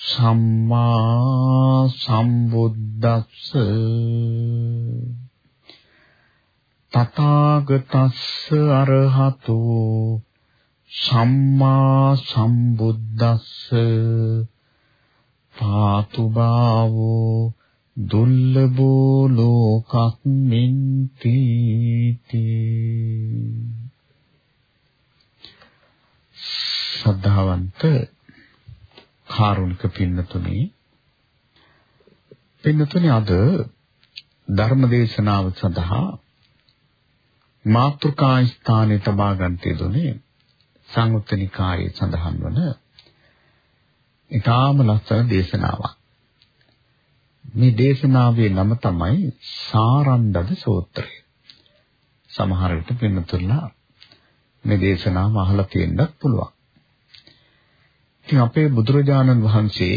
සම්මා සම්බුද්දස්ස. තථාගතස්ස අරහතෝ සම්මා සම්බුද්දස්ස. පාතු භාවෝ දුර්ලභෝ ලෝකස්මින් තීති. සද්ධාවන්ත කාරුණික පින්නතුනි පින්නතුනි අද ධර්ම දේශනාව සඳහා මාතෘකා ස්ථානයේ තබා ගන්නට දුනේ සංයුත්තනිකායේ සඳහන් වන ඊටාම ලස්සන දේශනාවක්. මේ දේශනාවේ නම තමයි සාරන්දද සූත්‍රය. සමහර විට පින්නතුල්ලා මේ දේශනාව අහලා තියෙන්නත් පුළුවන්. ඉතින් අපේ බුදුරජාණන් වහන්සේ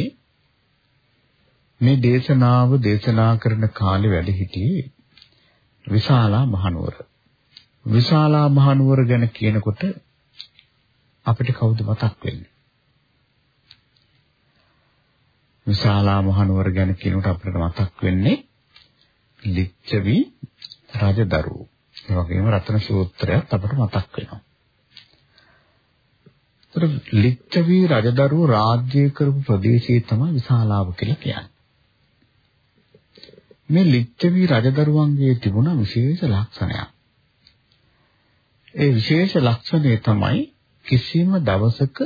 මේ දේශනාව දේශනා කරන කාලේ වැඩ සිටියේ විශාලා මහනුවර. විශාලා මහනුවර ගැන කියනකොට අපිට කවුද මතක් වෙන්නේ? විශාලා මහනුවර ගැන කියනකොට අපිට මතක් වෙන්නේ ලිච්ඡවි රජදරුවෝ. ඒ වගේම රතන සූත්‍රයත් අපිට මතක් වෙනවා. ඒතර ලිච්ඡවි රජදරුවෝ රාජ්‍ය කරපු ප්‍රදේශය තමයි විශාලාව කියලා කියන්නේ. මේ ලිච්ඡවි රජදරුවන්ගේ තිබුණ විශේෂ ලක්ෂණයක්. ඒ විශේෂ ලක්ෂණය තමයි කිසිම දවසක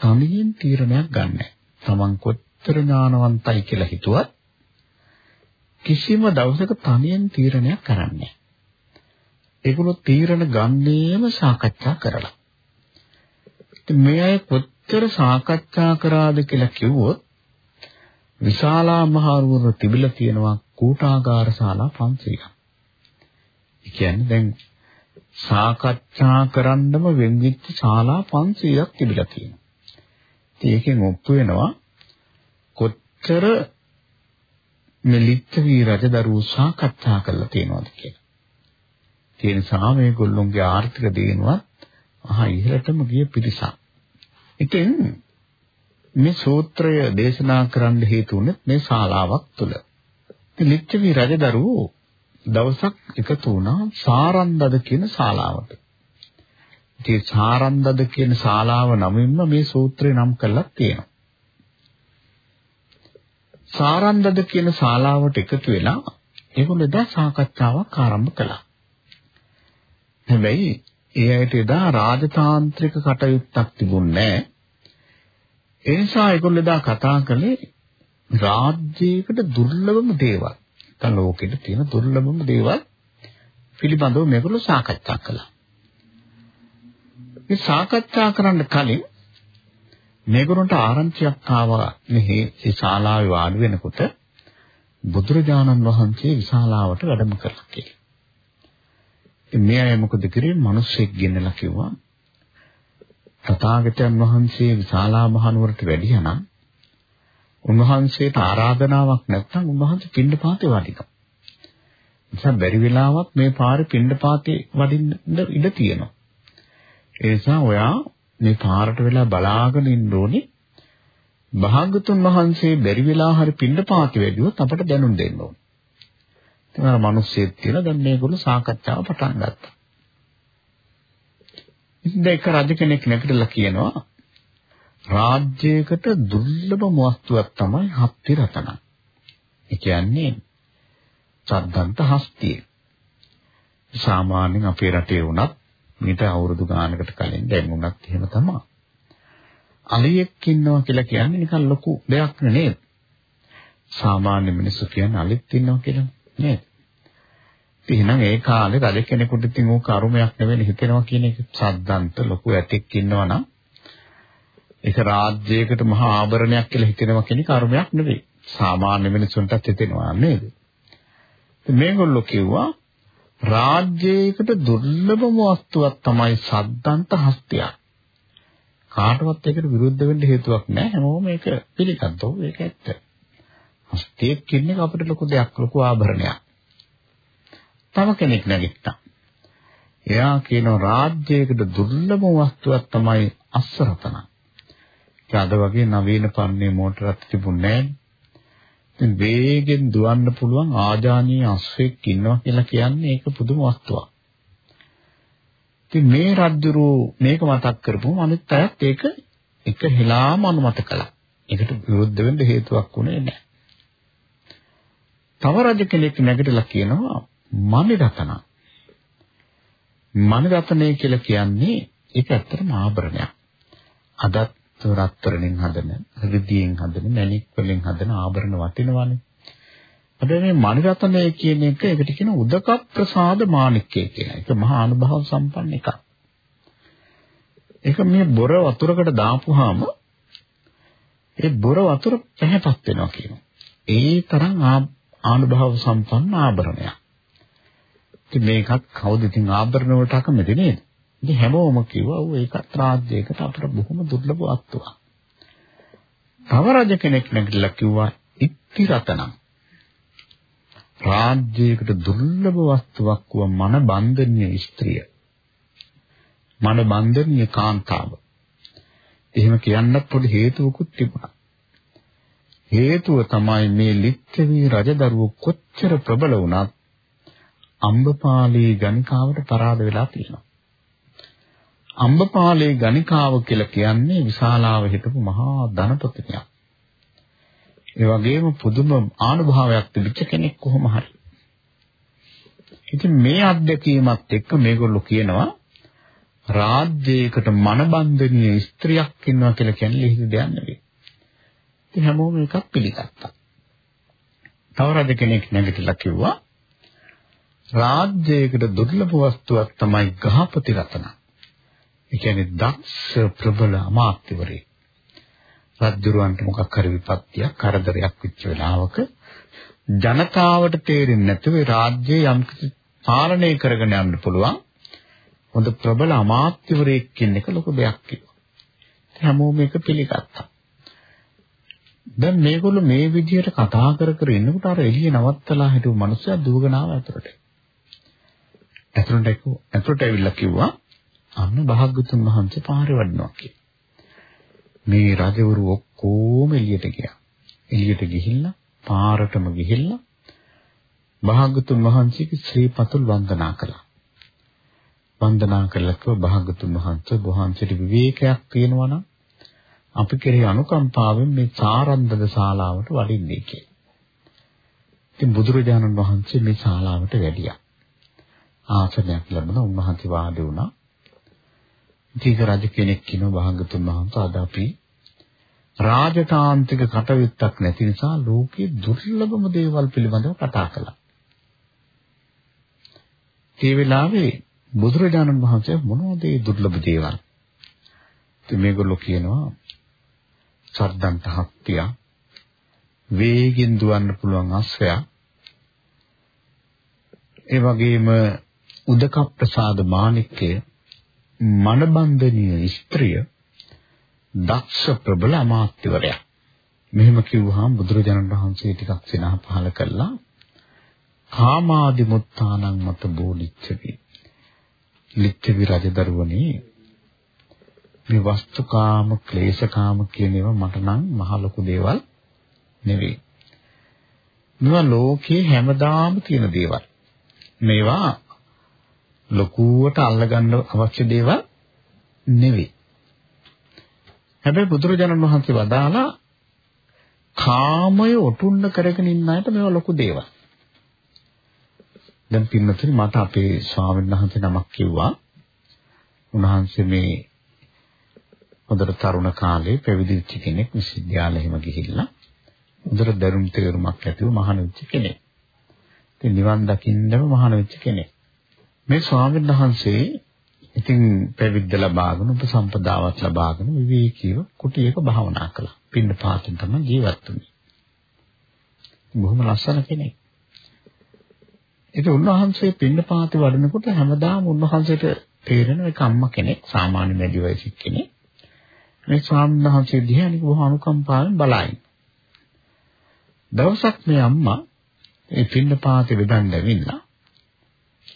තනියෙන් තීරණයක් ගන්න තමන් කොච්චර ඥානවන්තයි කියලා හිතුවත් කිසිම දවසක තනියෙන් තීරණයක් කරන්නේ ඒගොල්ලෝ තීරණ ගන්නේම සාකච්ඡා කරලා. මේ අය කොච්චර සාකච්ඡා කරාද කියලා කිව්වොත් විශාලා මහනුවර තිබිලා තියෙනවා කූටාගාර ශාලා 500ක්. ඒ කියන්නේ දැන් සාකච්ඡා කරන්නම වෙන්විච්ච ශාලා 500ක් තිබිලා තියෙනවා. ඉතින් ඒකෙන් ඔප්පු වෙනවා කොච්චර මෙලිච්ච වී රජදරුවෝ සාකච්ඡා කරලා තියෙනවද කියලා. ඒ නිසා මේගොල්ලොන්ගේ ආර්ථික දිනුවත් අහා ඉහළටම ගිය පිරිසක්. ඉතින් මේ සූත්‍රය දේශනා කරන්න හේතු වුණේ මේ ශාලාවක් තුල. ඉතින් ලිච්ඡවි රජදරුවෝ දවසක් එකතු වුණා සාරන්දද කියන ශාලාවට. ඉතින් සාරන්දද කියන ශාලාව නමින්ම මේ සූත්‍රය නම් කරලා තියෙනවා. සාරන්දද කියන ශාලාවට එකතු වෙලා ඒගොල්ලෝ එදා සාකච්ඡාවක් ආරම්භ කළා. හැබැයි ඒ අයට එදා රාජතාන්ත්‍රික කටයුත්තක් තිබුණේ නැහැ. ඒ නිසා ඒගොල්ලෝ එදා කතා කළේ රාජ්‍යයකට දුර්ලභම දේවල්. නැත්නම් ලෝකෙට තියෙන දුර්ලභම දේවල් පිළිබඳව මේගොල්ලෝ සාකච්ඡා කළා. මේ සාකච්ඡා කරන්න කලින් මේගොල්ලන්ට ආරංචියක් ආවා මෙහි ඒ ශාලාවේ වාඩි වෙනකොට බුදුරජාණන් වහන්සේ විශාලාවට වැඩම කළා කියලා. මේ අය මොකද කරේ? මිනිස්සෙක් ගෙන්නලා කිව්වා තථාගතයන් වහන්සේ විශාලා මහනුවරට වැඩියා නම් උන්වහන්සේට ආරාධනාවක් නැත්නම් උන්වහන්සේ පින්නපාතේ වඩිනවා. නිසා බැරි වෙලාවක් මේ පාරේ පින්නපාතේ වඩින්න ඉඩ තියෙනවා. ඒ නිසා ඔයා මේ පාරට වෙලා බලාගෙන ඉන්න ඕනේ. භාගතුන් වහන්සේ බැරි වෙලා හරි පින්නපාතේ වැඩිවොත් අපට දැනුම් දෙන්න ඕනේ. ඉතින් අර මිනිස්සෙක් කියලා දැන් මේගොල්ලෝ සාකච්ඡාව පටන් ගත්තා. ඉතින් ඒක රජ කෙනෙක් නැගිටලා කියනවා රාජ්‍යයකට දුර්ලභම වස්තුවක් තමයි හත්ති රතන. ඒ කියන්නේ සද්දන්ත හස්තිය. සාමාන්‍යයෙන් අපේ රටේ වුණත් මීට අවුරුදු ගානකට කලින් දැන් වුණත් එහෙම තමයි. අලියෙක් ඉන්නවා කියලා කියන්නේ නිකන් ලොකු දෙයක් නෙවෙයි. සාමාන්‍ය මිනිස්සු කියන්නේ අලිත් ඉන්නවා කියලා නේද? එහෙනම් ඒ කාලේ රජ කෙනෙකුට ඉතින් ඕක අරුමයක් නෙවෙයි හිතෙනවා කියන එක සද්දන්ත ලොකු ඇතෙක් ඉන්නවා නම් ඒක රාජ්‍යයකට මහා ආභරණයක් කියලා හිතෙනවා කියන කර්මයක් නෙවෙයි. සාමාන්‍ය මිනිසුන්ටත් හිතෙනවා නේද? මේගොල්ලෝ කිව්වා රාජ්‍යයකට දුර්ලභම වස්තුවක් තමයි සද්දන්ත හස්තියක්. කාටවත් ඒකට විරුද්ධ වෙන්න හේතුවක් නැහැ. හැමෝම මේක පිළිගත්තෝ. ඒක ඇත්ත. හස්තියක් කියන්නේ අපිට ලොකු දෙයක්, ලොකු ආභරණයක්. තව කෙනෙක් නැගිට්ටා. එයා කියන රාජ්‍යයකට දුර්ලභම වස්තුවක් තමයි අස්සරතන. ඒ අද වගේ නවීන පන්නේ මෝටරයක් තිබුණේ නැහැ. ඉතින් වේගෙන් දුවන්න පුළුවන් ආජානීය අශ්වයෙක් ඉන්නවා කියලා කියන්නේ ඒක පුදුම වස්තුවක්. ඉතින් මේ රජුරු මේක මතක් කරපුවම අනිත් අයත් ඒක එක හෙලාම අනුමත කළා. ඒකට විරුද්ධ වෙන්න හේතුවක් උනේ නැහැ. තව රජ කෙනෙක් නැගිටලා කියනවා මනිරතන. මනිරතනය කියලා කියන්නේ ඒක ඇත්තටම ආභරණයක්. අදත් රත්තරන්ෙන් හදන, රිදියෙන් හදන, මණික් වලින් හදන ආභරණ වටිනවනේ. හැබැයි මේ මණිරත්නය කියන එක ඒකට කියන උදක ප්‍රසාද මාණික්කය කියන එක මහා අනුභව සම්පන්න එකක්. ඒක මේ බොර වතුරකට දාපුවාම ඒ බොර වතුර පැහැපත් වෙනවා කියනවා. ඒ තරම් ආනුභව සම්පන්න ආභරණයක්. ඉතින් මේකත් කවුද ඉතින් ආභරණ වලට අකමැති නේද? ඉතින් හැමෝම කිව්වා ඔව් ඒකත් රාජ්‍යයකට අපිට බොහොම දුර්ලභ වස්තුවක්. තව රජ කෙනෙක් නැගිටලා කිව්වා ඉත්ති රතනම්. රාජ්‍යයකට දුර්ලභ වස්තුවක් වූ මන බන්ධනීය ස්ත්‍රිය. මන බන්ධනීය කාන්තාව. එහෙම කියන්නත් පොඩි හේතුවකුත් තිබුණා. හේතුව තමයි මේ ලිච්ඡවි රජදරුව කොච්චර ප්‍රබල වුණත් අම්බපාලී ගණිකාවට පරාද වෙලා තියෙනවා. අම්බපාලේ ගණිකාව කියලා කියන්නේ විශාලාව හිටපු මහා ධනපතිනියක්. ඒ වගේම පුදුම ආනුභාවයක් තිබිච්ච කෙනෙක් කොහොම හරි. ඉතින් මේ අත්දැකීමත් එක්ක මේගොල්ලෝ කියනවා රාජ්‍යයකට මනබන්ධනීය ස්ත්‍රියක් ඉන්නවා කියලා කියන්නේ ලිහිදි දෙයක් නෙවෙයි. ඉතින් හැමෝම එකක් පිළිගත්තා. තව රජ කෙනෙක් නැගිටලා කිව්වා රාජ්‍යයකට දුර්ලභ වස්තුවක් තමයි ගහපති රතන. ඒ කියන්නේ දක්ෂ ප්‍රබල අමාත්‍යවරයෙක්. රජුරවන්ට මොකක් හරි විපත්තියක් කරදරයක් වෙච්ච වෙලාවක ජනතාවට තේරෙන්නේ නැතුව රාජ්‍යය යම් පාලනය කරගෙන යන්න පුළුවන් හොඳ ප්‍රබල අමාත්‍යවරයෙක් කියන එක ලොකු දෙයක් කියලා. හැමෝම මේක පිළිගත්තා. දැන් මේගොල්ලෝ මේ විදිහට කතා කර කර ඉන්නකොට අර එළිය නවත්තලා හිටපු මිනිස්සයා දුවගෙන ආව ඇතුළට. ඇතුළට ඇතුළට ඇවිල්ලා කිව්වා අන්න භාග්‍යතුන් වහන්සේ පාරේ වඩිනවා කියලා. මේ රජවරු ඔක්කොම එළියට ගියා. එළියට ගිහිල්ලා පාරටම ගිහිල්ලා භාග්‍යතුන් වහන්සේගේ ශ්‍රී පතුල් වන්දනා කළා. වන්දනා කළා කිව්ව භාග්‍යතුන් වහන්සේ වහන්සේට විවේකයක් තියෙනවා නම් අපි කෙරෙහි අනුකම්පාවෙන් මේ සාරන්දද ශාලාවට වඩින්නේ කියලා. ඉතින් බුදුරජාණන් වහන්සේ මේ ශාලාවට වැඩියා. ආසනයක් ලැබුණා උන්වහන්සේ වාඩි වුණා. දීග රජ කෙනෙක් කිනෝ භාගතුන් වහන්සේ අද අපි රාජතාන්ත්‍රික කටයුත්තක් නැති නිසා ලෝකේ දුර්ලභම දේවල් පිළිබඳව කතා කළා. ඒ වෙලාවේ බුදුරජාණන් වහන්සේ මොනවද ඒ දුර්ලභ දේවල්? ඉතින් මේගොල්ලෝ කියනවා සර්දන්ත හත්තිය වේගෙන් දුවන්න පුළුවන් අශ්වයා ඒ වගේම උදක ප්‍රසාද මාණික්කය මනබන්ධනීය ස්ත්‍රිය දක්ෂ ප්‍රබල අමාත්‍යවරයා. මෙහෙම කිව්වහම බුදුරජාණන් වහන්සේ ටිකක් සිනහ පහල කළා. කාමාදි මුත්තානං මත බෝලිච්චවි. ලිච්ඡවි රජදරුවනේ මේ වස්තුකාම ක්ලේශකාම කියන ඒවා මට නම් මහ ලොකු දේවල් නෙවෙයි. මේවා ලෝකේ හැමදාම තියෙන දේවල්. මේවා ලොකුවට අල්ලගන්න අවශ්‍ය දේවල් නෙවෙයි. හැබැයි බුදුරජාණන් වහන්සේ වදාලා කාමය ඔටුන්න කරගෙන ඉන්න අයට මේවා ලොකු දේවල්. දැන් පින්නතුනි මට අපේ ස්වාමීන් වහන්සේ නමක් කිව්වා. උන්වහන්සේ මේ හොඳට තරුණ කාලේ පැවිදි වෙච්ච කෙනෙක් විශ්වවිද්‍යාලෙ ගිහිල්ලා හොඳට දරුණු තේරුමක් ඇතිව මහාන වෙච්ච කෙනෙක්. ඉතින් නිවන් දකින්නම මහාන වෙච්ච කෙනෙක්. මේ ස්වාමීන් වහන්සේ ඉතින් පැවිද්ද ලබාගෙන උපසම්පදාවත් ලබාගෙන විවේකීව කුටියක භාවනා කළා. පින්න පාතෙන් තමයි ජීවත් වුනේ. බොහොම ලස්සන කෙනෙක්. ඉතින් උන්වහන්සේ පින්න පාතේ වඩනකොට හැමදාම උන්වහන්සේට තේරෙන එක අම්මා කෙනෙක් සාමාන්‍ය මැදි වයසක කෙනෙක්. මේ ස්වාමීන් වහන්සේ දිහා නික බොහොම අනුකම්පාවෙන් බලයි. දවසක් මේ අම්මා ඒ පින්න පාතේ වෙදන් ඇවිල්ලා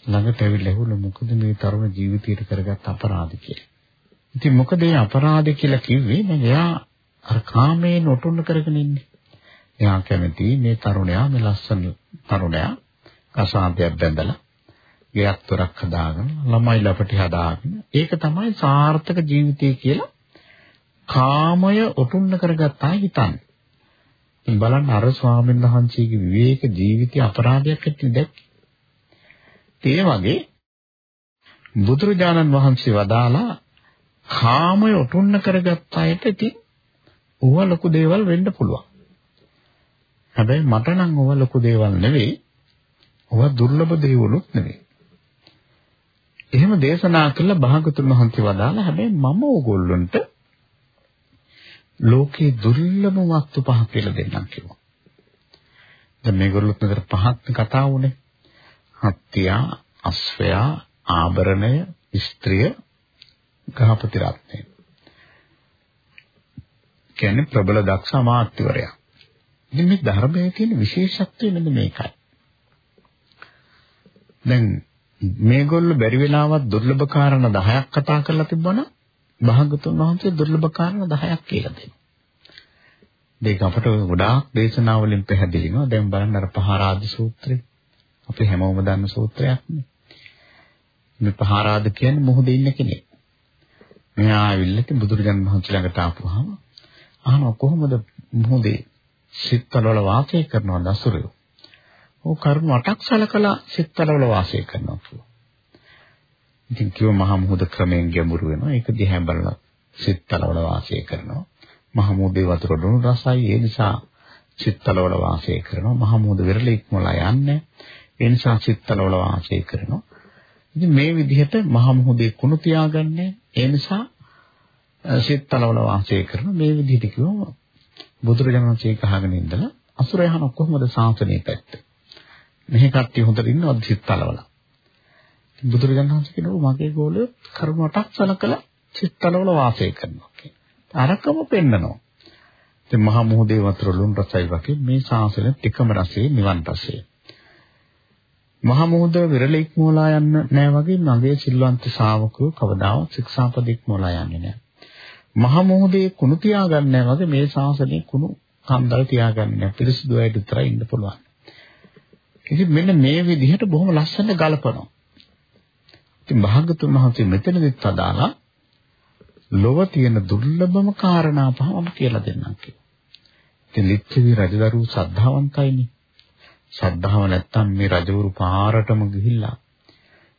ළඟට ඇවිල්ලා ඇහුණා මොකද මේ තරුණ ජීවිතයට කරගත් අපරාධ කියලා. ඉතින් මොකද මේ අපරාධ කියලා කිව්වේ දැන් එයා අර කාමයෙන් ඔටුන්න කරගෙන ඉන්නේ. එයා කැමති මේ තරුණයා මේ ලස්සන තරුණයා කසාදයක් බැඳලා ගෙයක් තොරක් හදාගෙන ළමයි ලපටි හදාගෙන ඒක තමයි සාර්ථක ජීවිතය කියලා කාමය ඔටුන්න කරගත්තා හිතන්නේ. ඉතින් බලන්න අර ස්වාමීන් වහන්සේගේ විවේක ජීවිතය අපරාධයක් ඇත්තේ දැක්කේ. ඒ වගේ බුදුරජාණන් වහන්සේ වදාලා කාමය ඔටුන්න කරගත්ත අයට ඉතින් ඕවා ලොකු දේවල් වෙන්න පුළුවන්. හැබැයි මට නම් ඕවා ලොකු දේවල් නෙවෙයි. ඕවා දුර්ලභ දේවලුත් නෙවෙයි. එහෙම දේශනා කළ භාගතුන් වහන්සේ වදාලා හැබැයි මම ඕගොල්ලන්ට ලෝකේ දුර්ලභ වස්තු පහ කියලා දෙන්නම් කිව්වා. දැන් මේගොල්ලොත් මෙතන පහක් කතා වුණේ. හත්තියා, අස්වැයා, ආභරණය, ස්ත්‍රිය, ගහපති රත්නය. කියන්නේ ප්‍රබල දක්ෂ අමාත්‍යවරයා. ඉතින් මේ ධර්මයේ තියෙන විශේෂත්වය මෙන්න මේකයි. දැන් මේගොල්ලෝ බැරි වෙලාවත් දුර්ලභ කාරණා 10ක් කතා කරලා තිබ්බනම් භාගතුන් වහන්සේ දුර්ලභ කාරණා 10ක් කියලා දෙනවා. මේක අපට ගොඩාක් දේශනා වලින් පැහැදිලි වෙනවා. දැන් බලන්න අර පහරාද සූත්‍රය. අපි හැමෝම දන්න සූත්‍රයක් නේ. මේ පහරාද කියන්නේ මොහොතේ ඉන්න කෙනෙක්. මෙයා ආවිල්ලා බුදුරජාණන් වහන්සේ ළඟට ආපුවාම අහනවා කොහොමද මොහොතේ සිත්තල වල වාසය කරනවද අසුරයෝ? ඔව් කර්ම අටක් සලකලා සිත්තල වල වාසය කරනවා කියලා. ඉතින් කිව්ව මහා මුහුද ක්‍රමයෙන් ගැඹුරු වෙනවා. ඒක දිහා බලලා සිත්තල වල වාසය කරනවා. මහා මුහුදේ වතුර දුණු රසයි ඒ නිසා සිත්තල වල වාසය කරනවා. මහා මුහුද වෙරළ ඉක්මලා යන්නේ. ඒ නිසා සිත්තල වල වාසය කරනවා. ඉතින් මේ විදිහට මහා මුහුදේ කුණු තියාගන්නේ. ඒ නිසා සිත්තල වල වාසය කරන මේ විදිහට කිව්වම බුදුරජාණන් වහන්සේ කහගෙන ඉඳලා අසුරයහන කොහොමද සාසනයේ පැත්ත. මෙහි කට්ටිය හොඳට ඉන්නවද සිත්තල වල. බුදුරජාණන් වහන්සේ කියනවා මගේ ගෝලය කර්ම අටක් සලකලා සිත්තලවල වාසය කරනවා කියලා. අරකම පෙන්නනවා. ඉතින් මහා මොහොතේ වතුර ලුණු රසයි වගේ මේ ශාසනය ටිකම රසයේ නිවන් රසයේ. මහා මොහොත විරල ඉක්මෝලා යන්න නෑ වගේ මගේ සිල්වන්ත ශාවකයෝ කවදාවත් ශික්ෂාපද ඉක්මෝලා යන්නේ නෑ. මහා මොහොතේ කුණු තියාගන්න නෑ වගේ මේ ශාසනය කුණු කන්දල් තියාගන්න නෑ. පිරිසිදු අයට විතරයි ඉන්න පුළුවන්. ඉතින් මෙන්න මේ විදිහට බොහොම ලස්සනට ගලපනවා. ඉතින් භාගතුන් වහන්සේ මෙතනදිත් අදාලා ලොව තියෙන දුර්ලභම කාරණා පහම කියලා දෙන්නම් කියලා. ඉතින් ලිච්ඡවි රජදරුව ශ්‍රද්ධාවන්තයිනේ. ශ්‍රද්ධාව නැත්තම් මේ රජවරු පාරටම ගිහිල්ලා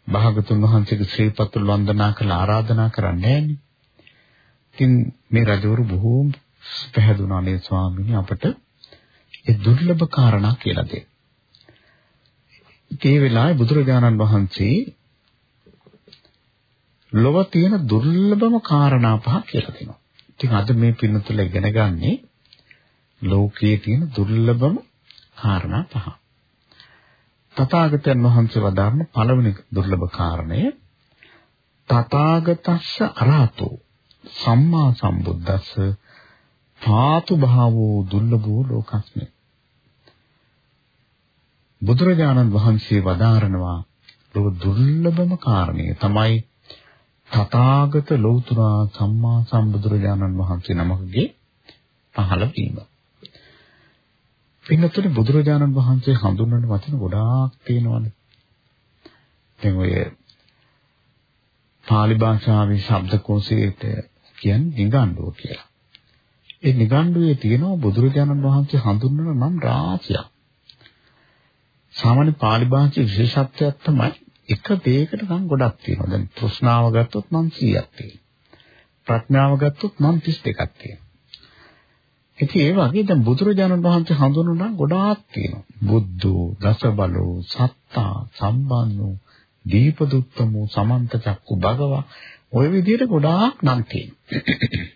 භාගතුන් වහන්සේගේ ශ්‍රී පතුල් වන්දනා කරලා ආරාධනා කරන්නේ නෑනේ. ඉතින් මේ රජවරු බොහෝම පැහැදුනා නේ ස්වාමීනි අපට ඒ දුර්ලභ කාරණා කියලා දෙන්න. ඒ වෙලාවේ බුදුරජාණන් වහන්සේ ලොව තියෙන දුර්ලභම කාරණා පහ කියලා දෙනවා. ඉතින් අද මේ පින්නතුල ඉගෙන ගන්නේ ලෝකයේ තියෙන දුර්ලභම කාරණා පහ. තථාගතයන් වහන්සේ වදාළන පළවෙනි දුර්ලභ කාරණය තථාගතස්ස අරහතෝ සම්මා සම්බුද්දස්ස පාතු භාවෝ දුර්ලභෝ ලෝකස්මේ බුදුරජාණන් වහන්සේ වදාරනවා ලෝක දුර්ලභම කාරණය තමයි තථාගත ලෞතුරා සම්මා සම්බුදුරජාණන් වහන්සේ නමකගේ පහළ වීම. පින්නතුනේ බුදුරජාණන් වහන්සේ හඳුන්වන වචන ගොඩාක් තියෙනවානේ. දැන් ඔය පාලි භාෂාවේ ශබ්දකෝෂයට කියන්නේ නිගණ්ඩුව කියලා. ඒ නිගණ්ඩුවේ තියෙනවා බුදුරජාණන් වහන්සේ හඳුන්වන නම් රාශියක්. සාමාන්‍ය පාලි භාෂාවේ විශේෂත්වයක් තමයි එක දෙයකට නම් ගොඩක් තියෙනවා. දැන් තෘෂ්ණාව ගත්තොත් නම් 100ක් තියෙනවා. ප්‍රඥාව ගත්තොත් නම් 32ක් තියෙනවා. ඉතින් ඒ වගේ දැන් බුදුරජාණන් වහන්සේ හඳුන්වන ගොඩාක් තියෙනවා. බුද්ධෝ, දසබලෝ, සත්තා, සම්බන්ධෝ, දීපදුත්තමෝ සමන්ත චක්කු භගවා ওই විදිහට ගොඩාක් නම් තියෙනවා.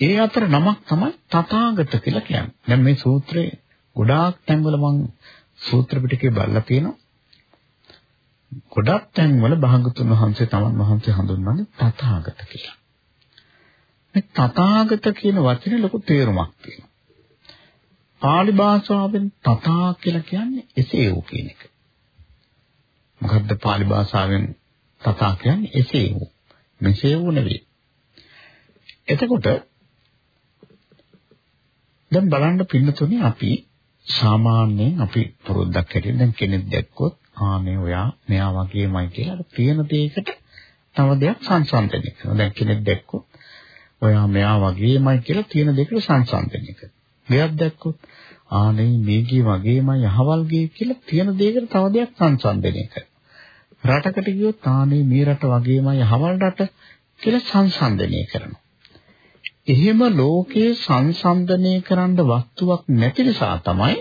ඒ අතර නමක් තමයි තථාගත කියලා කියන්නේ. දැන් මේ සූත්‍රයේ ගොඩාක් තැන්වල මම සූත්‍ර පිටකේ බලලා තියෙනවා. ගොඩක් තැන්වල භාගතුන් වහන්සේ තමන් වහන්සේ හඳුන්වන්නේ තථාගත කියලා. මේ තථාගත කියන වචනේ ලොකු තේරුමක් තියෙනවා. පාලි භාෂාවෙන් තථා කියලා කියන්නේ එසේ වූ කියන එක. මොකද්ද පාලි භාෂාවෙන් තථා කියන්නේ එසේ වූ. මෙසේ වූ නෙවෙයි. එතකොට දැන් බලන්න පින්නතුනේ අපි සාමාන්‍යයෙන් අපි පුරුද්දක් හැටියට දැන් කෙනෙක් දැක්කොත් ආනේ ඔයා මෙයා වගේමයි කියලා තියෙන දෙයකට තව දෙයක් සංසන්දනය කරනවා. දැන් කෙනෙක් දැක්කොත් ඔයා මෙයා වගේමයි කියලා තියෙන දෙයකට සංසන්දනය කරනවා. මෙයක් දැක්කොත් ආනේ මේකී වගේමයි අහවල් ගේ කියලා තියෙන දෙයකට තව දෙයක් සංසන්දනය කරනවා. රටකට ගියොත් ආනේ මේ රට වගේමයි අහවල් රට කියලා සංසන්දනය කරනවා. එහෙම ලෝකයේ සංසන්දනය කරන්න වස්තුවක් නැති නිසා තමයි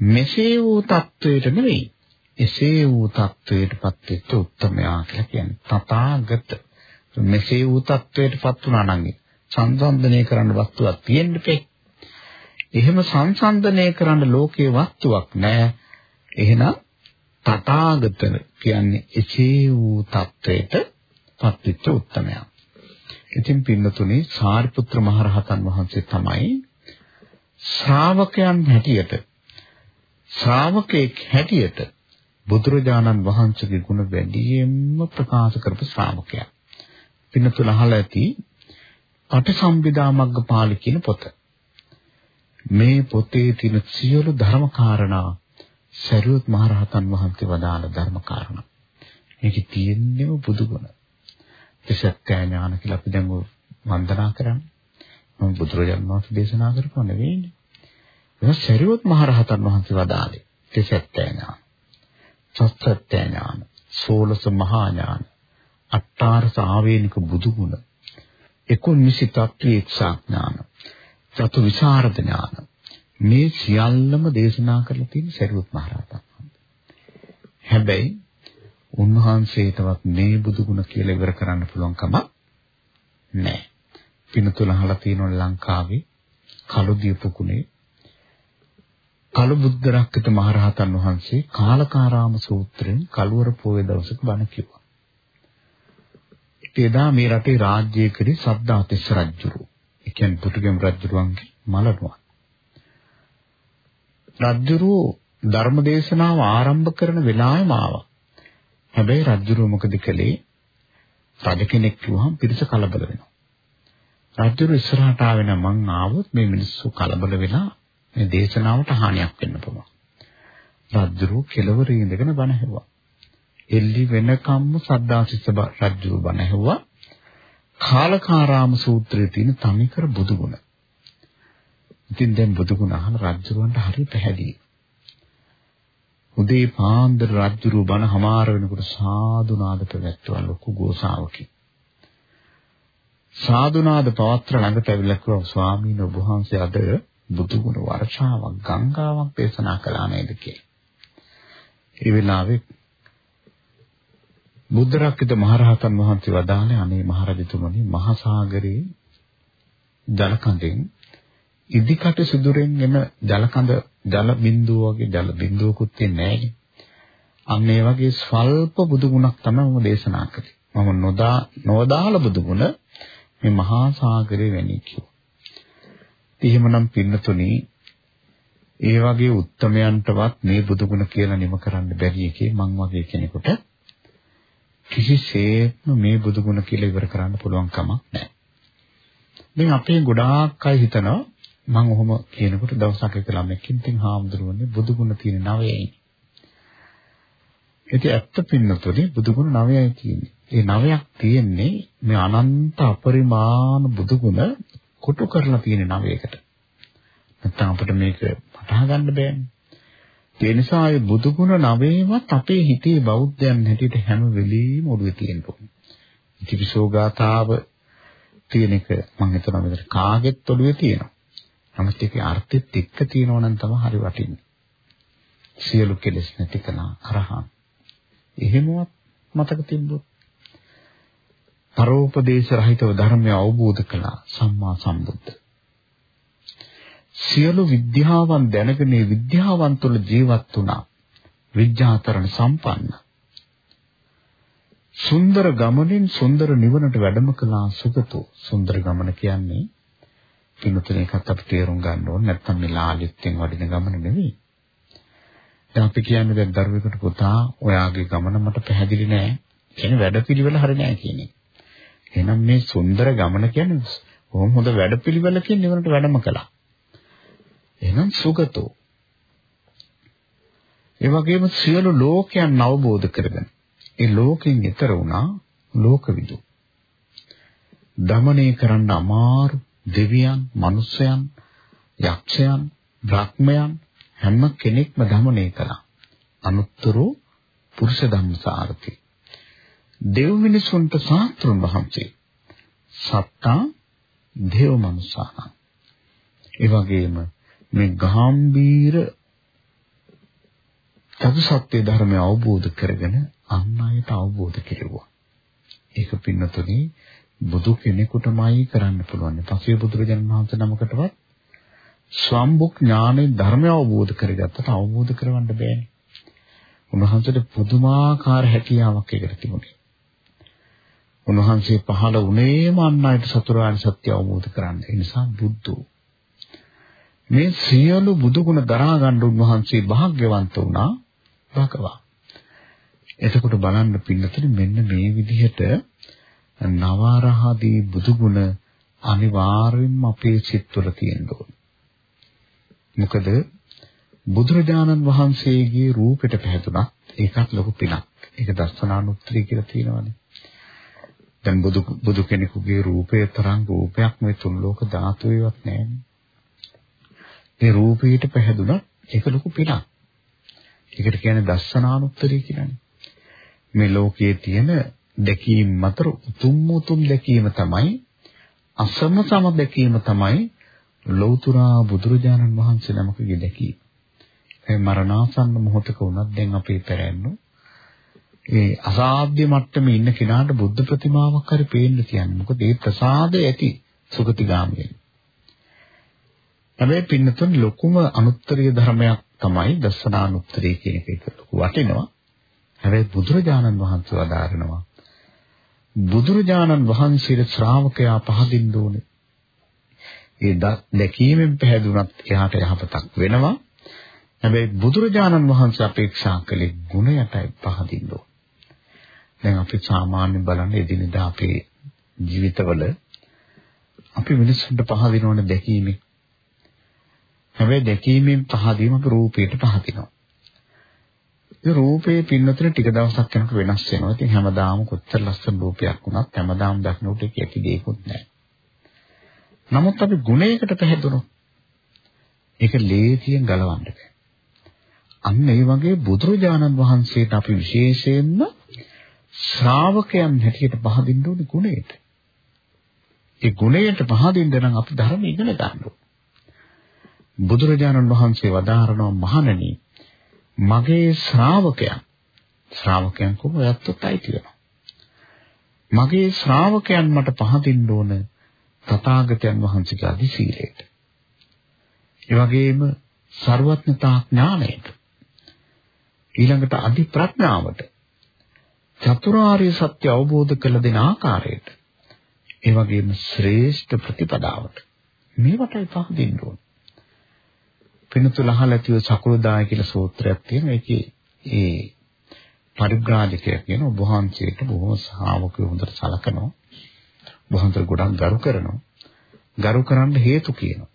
මෙසේ වූ தത്വයට නෙවෙයි එසේ වූ தത്വයටපත් වෙච්ච උත්තමයා කියලා කියන්නේ තථාගත මෙසේ වූ தത്വයටපත් වුණා නම් සංසන්දනය කරන්න වස්තුවක් තියෙන්න පෙ. එහෙම සංසන්දනය කරන්න ලෝකේ වස්තුවක් නැහැ. එහෙනම් තථාගත කියන්නේ එසේ වූ தത്വයටපත් වෙච්ච උත්තමයා. ඉතින් පින්නතුනේ සාරිපුත්‍ර මහරහතන් වහන්සේ තමයි ශ්‍රාවකයන් හැටියට ශ්‍රාවකෙක් හැටියට බුදුරජාණන් වහන්සේගේ ගුණ වැඩියෙන්ම ප්‍රකාශ කරපු ශ්‍රාවකයා. පින්නතුල අහලා ඇති පටිසම්භිදා මග්ගපාලි කියන පොත. මේ පොතේ තියෙන සියලු ධර්ම කාරණා සරියුත් මහරහතන් වහන්සේ වදාළ ධර්ම කාරණා. මේකේ තියෙන්නේම බුදු ගුණ. සත්‍ය ඥාන කියලා අපි දැන් වන්දනා කරන්නේ. මම බුදුරජාණන් වහන්සේ දේශනා කරපුවා නෙවෙයිනේ. ඒක සරියුත් මහරහතන් වහන්සේ වදාළේ. ඒ සත්‍ය ඥාන. සත්‍ය ඥාන. සෝලස මහා ඥාන. අට්ඨාර සාවේනික බුදු ගුණ. 19 තත්ත්වීක්ෂා ඥාන. චතු විසරද ඥාන. මේ සියල්ලම දේශනා කරලා තියෙන සරියුත් මහරහතන් හැබැයි උන්වහන්සේටවත් මේ බුදු ගුණ කියලා ඉවර කරන්න පුළුවන් කමක් නැහැ. පිනතුල අහලා තියෙනවා ලංකාවේ කළුදිය පුකුණේ කළු බුද්ධ රක්කිත මහරහතන් වහන්සේ කාලකාරාම සූත්‍රයෙන් කලවර පොයේ දවසක බණ කිව්වා. එදා මේ රටේ රාජ්‍ය කරේ සද්දාතිස්ස රජුරු. ඒ කියන්නේ පුතුගම රජුරුවන්ගේ මලනුවන්. රජුරු ධර්ම දේශනාව ආරම්භ කරන වෙලාවෙම ආවා. හැබැයි රජුරු මොකද කළේ? රජ කෙනෙක් කිව්වහම පිරිස කලබල වෙනවා. රජුරු ඉස්සරහට ආවෙන මං ආවොත් මේ මිනිස්සු කලබල වෙලා මේ දේශනාවට හානියක් වෙන්න පුළුවන්. රජුරු කෙලවරේ ඉඳගෙන බණ ඇහුවා. එල්ලි වෙනකම්ම සද්දාසිස්ස රජුරු බණ ඇහුවා. කාලකාරාම සූත්‍රයේ තියෙන තනිකර බුදුගුණ. ඉතින් දැන් බුදුගුණ අහන රජුරවන්ට හරි පැහැදිලි. උදේ පාන්දර රජුරු බණ හමාර වෙනකොට සාදුනාද පැවැත්වුවා ලොකු ගෝසාවකින්. සාදුනාද පවත්‍ර ළඟට ඇවිල්ලා කිව්වා ස්වාමීන් වහන්සේ අද බුදු ගුණ වර්ෂාවක් ගංගාවක් දේශනා කළා නේද කියලා. ඒ වෙලාවේ බුද්ධ රක්කිත මහරහතන් වහන්සේ වදාළේ අනේ මහරජතුමනි මහා සාගරේ ජලකඳෙන් ඉදිකට සුදුරෙන් එන ජලකඳ ජල බිඳුව වගේ ජල බිඳුවකුත් තියෙන්නේ නැහැ. අන්න ඒ වගේ ස්වල්ප බුදු ගුණක් තමයි මම දේශනා කළේ. මම නොදා නොදාල බුදු ගුණ මේ මහා සාගරේ වැනි කිව්වා. එහෙමනම් පින්නතුනි ඒ වගේ උත්තරමයන්ටවත් මේ බුදුගුණ කියලා නිම කරන්න බැරි එකේ මං වගේ කෙනෙකුට කිසිසේත්ම මේ බුදුගුණ කියලා ඉවර කරන්න පුළුවන් කමක් නැහැ. දැන් අපේ ගොඩාක් අය හිතනවා මම ඔහොම කියනකොට දවසක් එක ළමෙක්කින් තින් හාමුදුරුවනේ බුදුගුණ තියෙන නවයයි. ඒක ඇත්ත පින්නතුනේ බුදුගුණ නවයයි තියෙන්නේ. ඒ නවයක් තියෙන්නේ මේ අනන්ත අපරිමාණ බුදුගුණ කොටු කරලා තියෙන නවයකට. නැත්තම් අපිට මේක පටහ ගන්න බෑනේ. ඒ නිසා ඒ බුදු ගුණ නවේවත් අපේ හිතේ බෞද්ධයන් හැටියට හැම වෙලෙම ඔළුවේ තියෙන්න ඕනේ. ඉතිවිසෝගාතාව තියෙන එක මම හිතනවා මෙතන කාගෙත් ඔළුවේ තියෙනවා. නමුත් ඒකේ අර්ථෙත් එක්ක තියෙනවා නම් තමයි හරි වටින්නේ. සියලු කෙලෙස් නැති කළා අරහං එහෙමවත් මතක තිබ්බොත් පරෝපදේශ රහිතව ධර්මය අවබෝධ කළා සම්මා සම්බුද්ධ. සියලු විද්‍යාවන් දැනගෙන මේ විද්‍යාවන් තුළ ජීවත් වුණා. විද්‍යාතරණ සම්පන්න. සුන්දර ගමනින් සුන්දර නිවනට වැඩම කළා සුගතෝ. සුන්දර ගමන කියන්නේ පින්තුනේ එකත් අපි තේරුම් ගන්න ඕනේ නැත්නම් මේ ලාලිත්යෙන් වඩින ගමන නෙවෙයි. දැන් අපි කියන්නේ දැන් දරුවෙකුට පුතා ඔයාගේ ගමන මට පැහැදිලි නෑ. කියන වැඩපිළිවෙල හරිය නෑ කියන එක. එහෙනම් මේ සුන්දර ගමන කියන්නේ කොහොම හොඳ වැඩපිළිවෙලකින් නිවනට වැඩම කළා. එහෙනම් සුගතෝ. ඒ වගේම සියලු ලෝකයන් අවබෝධ කරගෙන ඒ ලෝකෙන් ඈතර වුණා ලෝකවිදු. දමණය කරන්න අමාරු දෙවියන්, මිනිසයන්, යක්ෂයන්, බ්‍රහ්මයන් හැම කෙනෙක්ම දමණය කළා. අනුත්තරු පුරුෂ ධම්මසාරති. දෙව් මිනිසුන්ට සාත්‍රුන් වහන්සේ සත්තා දේව මනුසාන. ඒ වගේම මේ ගාම්භීර චතුසත්‍ය ධර්මය අවබෝධ කරගෙන අන් අයට අවබෝධ කෙරුවා. ඒක පින්නතුනි බුදු කෙනෙකුටමයි කරන්න පුළුවන්. පසේ බුදුරජාණන් වහන්සේ නමකටවත් ස්වම්බුක් ඥානේ ධර්මය අවබෝධ කරගත්තට අවබෝධ කරවන්න බෑනේ. උන්වහන්සේට පුදුමාකාර හැකියාවක් ඒකට තිබුණේ. උන්වහන්සේ පහළ වුණේම අන් අයට සතරාරි සත්‍ය අවබෝධ කරගන්න. ඒ නිසා බුද්ධෝ මේ සියලු බුදු ගුණ දරා ගන්න උන්වහන්සේ වාග්යවන්ත වුණා භගවා. එතකොට බලන්න පින්නතේ මෙන්න මේ විදිහට නවරහදී බුදු ගුණ අනිවාර්යෙන්ම අපේ සිත්වල තියෙන්න ඕනේ. මොකද බුදුරජාණන් වහන්සේගේ රූපෙට පැහැදුනත් ඒකත් ලොකු පිනක්. ඒක දස්සනානුත්‍රි කියලා තියෙනවානේ. දැන් බුදු බුදු කෙනෙකුගේ රූපය තරම් රූපයක් මේ තුන් ලෝක ධාතුවේවත් නැහැ. ඒ රූපයට පැහැදුනත් ඒක ලොකු පිනක්. ඒකට කියන්නේ දස්සනානුත්තරය කියලානේ. මේ ලෝකයේ තියෙන දැකීම් අතර උතුම් උතුම් දැකීම තමයි අසම සම දැකීම තමයි ලෞතුරා බුදුරජාණන් වහන්සේ නමකගේ දැකීම. ඒ මරණාසන්න මොහොතක වුණත් දැන් අපේ පෙරෙන්නු ඒ අසාධ්‍ය මට්ටමේ ඉන්න කෙනාට බුද්ධ ප්‍රතිමාවක් හරි පේන්න තියන්නේ. මොකද ඒ ප්‍රසාදය ඇති සුගතිගාමියෙන්. හැබැයි පින්නතුන් ලොකුම අනුත්තරීය ධර්මයක් තමයි දස්සනානුත්තරී කියන එක ලොකු වටිනවා. හැබැයි බුදුරජාණන් වහන්සේ වදාරනවා බුදුරජාණන් වහන්සේට ශ්‍රාවකයා පහදින්න ඕනේ. ඒ දැකීමෙන් පැහැදුනත් එයාට යහපතක් වෙනවා. හැබැයි බුදුරජාණන් වහන්සේ අපේක්ෂා කළේ ගුණයටයි පහදින්න ඕනේ. දැන් අපි සාමාන්‍ය බලන්න එදිනෙදා අපේ ජීවිතවල අපි මිනිස්සුන්ට පහදිනවනේ දැකීමෙන්. හැබැයි දැකීමෙන් පහදීම අපි රූපයට පහදිනවා. ඒ රූපේ පින්නතර ටික දවසක් යනකොට වෙනස් වෙනවා. ඉතින් හැමදාම කොච්චර ලස්සන රූපයක් වුණත් හැමදාම දක්නට ඒක ඇති දෙයක්වත් නැහැ. නමුත් අපි ගුණයකට පැහැදුනොත් ඒක ලේසියෙන් ගලවන්න බෑ. අන්න ඒ වගේ බුදුරජාණන් වහන්සේට අපි විශේෂයෙන්ම ශ්‍රාවකයන් හැටියට පහදින්න ඕනේ ගුණයට. ඒ ගුණයට පහදින්න නම් අපි ධර්ම ඉගෙන ගන්න ඕනේ. බුදුරජාණන් වහන්සේ වදාරනවා මහණෙනි මගේ ශ්‍රාවකයන් ශ්‍රාවකයන් කොහොමදත් අයිති වෙනවා. මගේ ශ්‍රාවකයන් මට පහදින්න ඕන තථාගතයන් වහන්සේගේ අදි සීලයට. ඒ වගේම ਸਰවඥතා ඥාණයට. ඊළඟට අදි ප්‍රඥාවට චතුරාර්ය සත්‍ය අවබෝධ කළ දෙන ආකාරයට ඒ වගේම ශ්‍රේෂ්ඨ ප්‍රතිපදාවට මේවටයි පහදින්න ඕන. පිනතුල අහලා තිය සකුරුදාය කියලා සූත්‍රයක් තියෙනවා. ඒකේ ඒ පරිබ්‍රාජකයා කියන ඔබ වහන්සේට බොහොම ශ්‍රාවකයෝ හොඳට සලකනවා. වහන්සේ ගොඩක් ගරු කරනවා. ගරු කරන්න හේතු කියනවා.